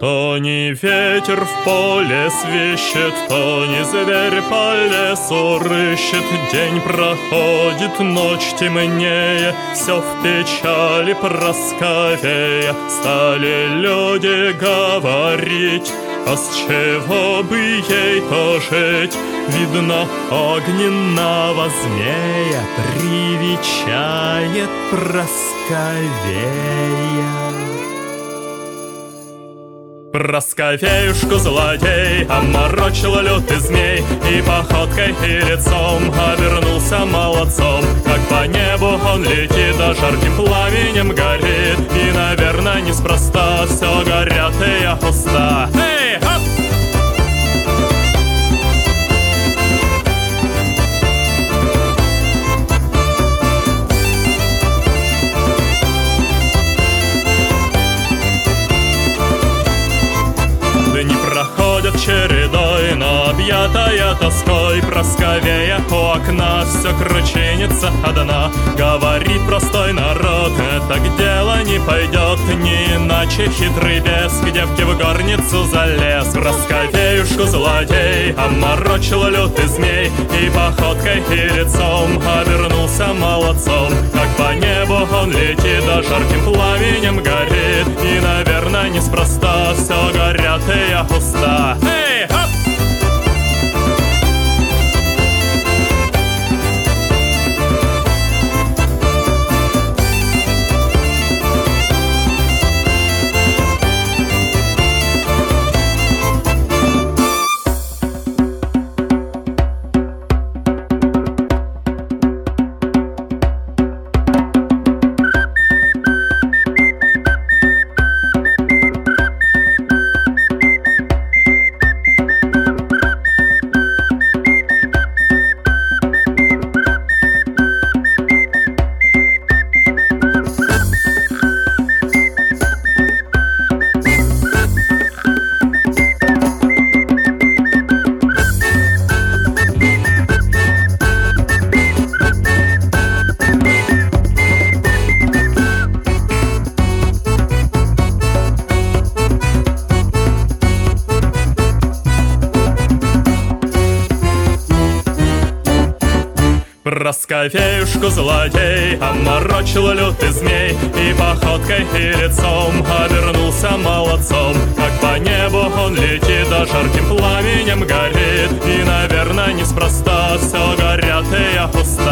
То не ветер в поле свищет, то не зверь по лесу рыщет. День проходит, ночь темнее, все в печали проскавея. Стали люди говорить, а с чего бы ей-то жить? Видно, огненного змея Привечает просковея. Просковеюшку злодей Оморочил лютый змей И походкой и лицом Обернулся молодцом. Как по небу он летит Да жарким пламенем горит И, наверное, неспроста Все горят и уста чередой, но объятая тоской Просковея у окна все кручинится одна Говорит простой народ, так дело не пойдет Не иначе хитрый бес к девке в горницу залез. Просковеюшку злодей оморочил лютый змей И походкой и лицом обернулся молодцом. Как по небу он летит, да жарким пламенем горит И, наверное, неспроста все горят и уста Hey, hop! Раскофеюшку злодей Оморочил лютый змей И походкой, и лицом Обернулся молодцом. Как по небу он летит А жарким пламенем горит И, наверное, неспроста Все горят и я пуста